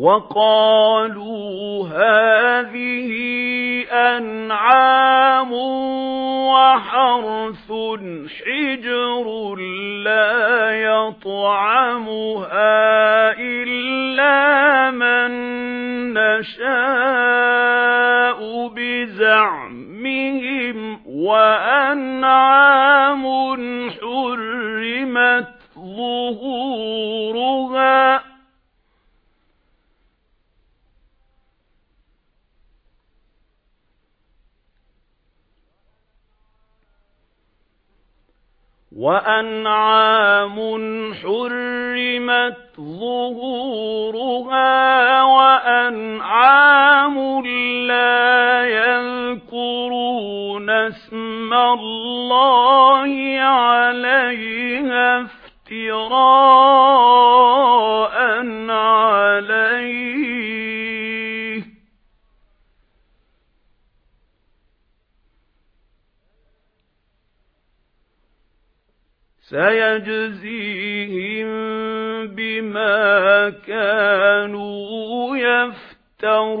وَقَالُوا هَٰذِهِ أَنْعَامٌ وَحَرْثٌ حِجْرٌ لَّا يَطْعَمُهَا إِلَّا مَن نَّشَاءُ بِزَعْمِهِمْ وَأَنْعَامٌ حُرِّمَتْ ظُهُورُهَا وَأَنْعَامٌ حُرِّمَتْ ظُهُورُهَا وَأَنْعَامٌ لَّا يَذْكُرُونَ اسْمَ اللَّهِ عَلَيْهَا افْتِرَاءً. سَيَجْزِيهِم بِمَا كَانُوا يَفْتَرُونَ.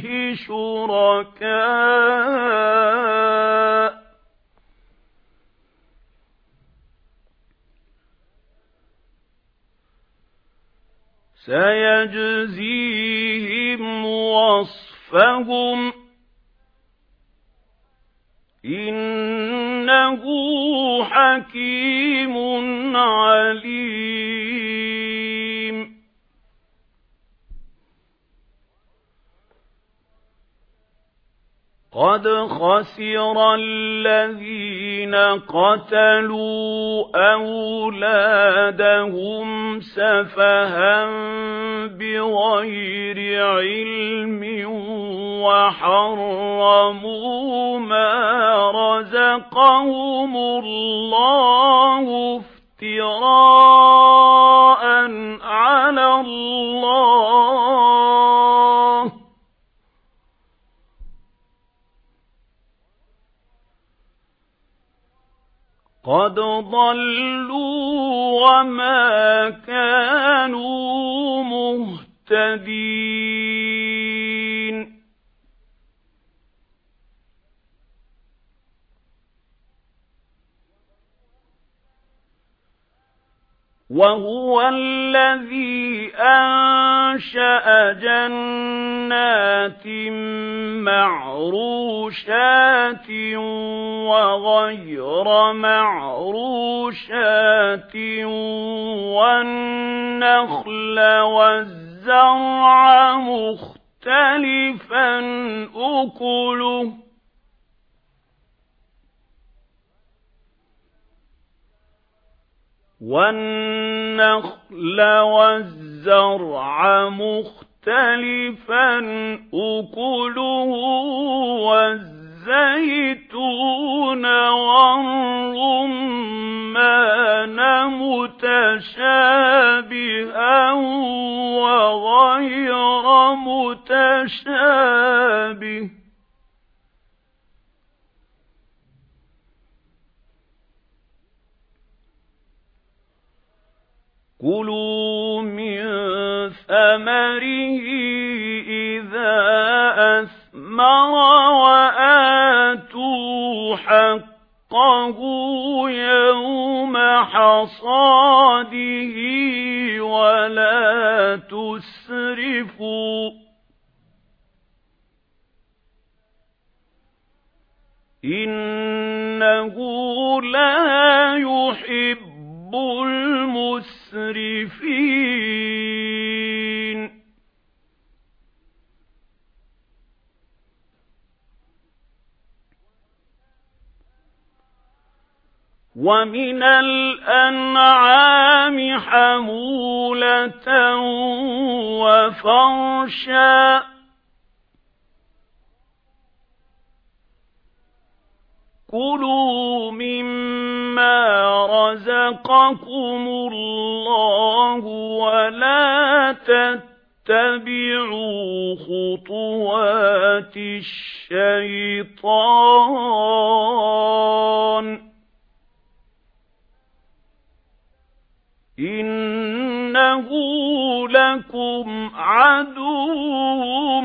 فِيهِ شُرَكَاءُ سَيَجْزِيهِمْ وَصْفَهُمْ إِنَّهُ حَكِيمٌ عَلِيمٌ قَدْ خَسِرَ الَّذِينَ قَتَلُوا أَوْلَادَهُمْ سَفَهًا بِغَيْرِ عِلْمٍ وَحَرَّمُوا مَا رَزَقَهُمُ اللَّهُ افْتِرَاءً عَلَى اللَّهِ قَدْ ضَلُّوا وَمَا كَانُوا مُهْتَدِينَ وَهُوَ الَّذِي أَنشَأَ جَنَّاتٍ مَّعْرُوشَاتٍ وَغَيْرَ مَعْرُوشَاتٍ وَالنَّخْلَ وَالزَّرْعَ مُخْتَلِفًا أُكُلُهُ وَالنَّخْلَ وَالزَّرْعَ مُخْتَلِفًا أُكُلُهُ وَالزَّيْتُونَ وَالرُّمَّانَ مُتَشَابِهًا وَغَيْرَ مُتَشَابِهٍ. كُلُوا مِن ثَمَرِهِ إِذَا أَثْمَرَ وَآتُوا حَقَّهُ يَوْمَ حَصَادِهِ وَلَا تُسْرِفُوا إِنَّهُ لَا يُحِبُّ الْمُسْرِفِينَ. وَمِنَ الْأَنْعَامِ حَمُولَةً وَفَرْشًا. كُلُوا مِمَّا رَزَقَكُمُ اللَّهُ وَلَا تَتَّبِعُوا خُطُوَاتِ الشَّيْطَانِ إِنَّهُ لَكُمْ عَدُوٌّ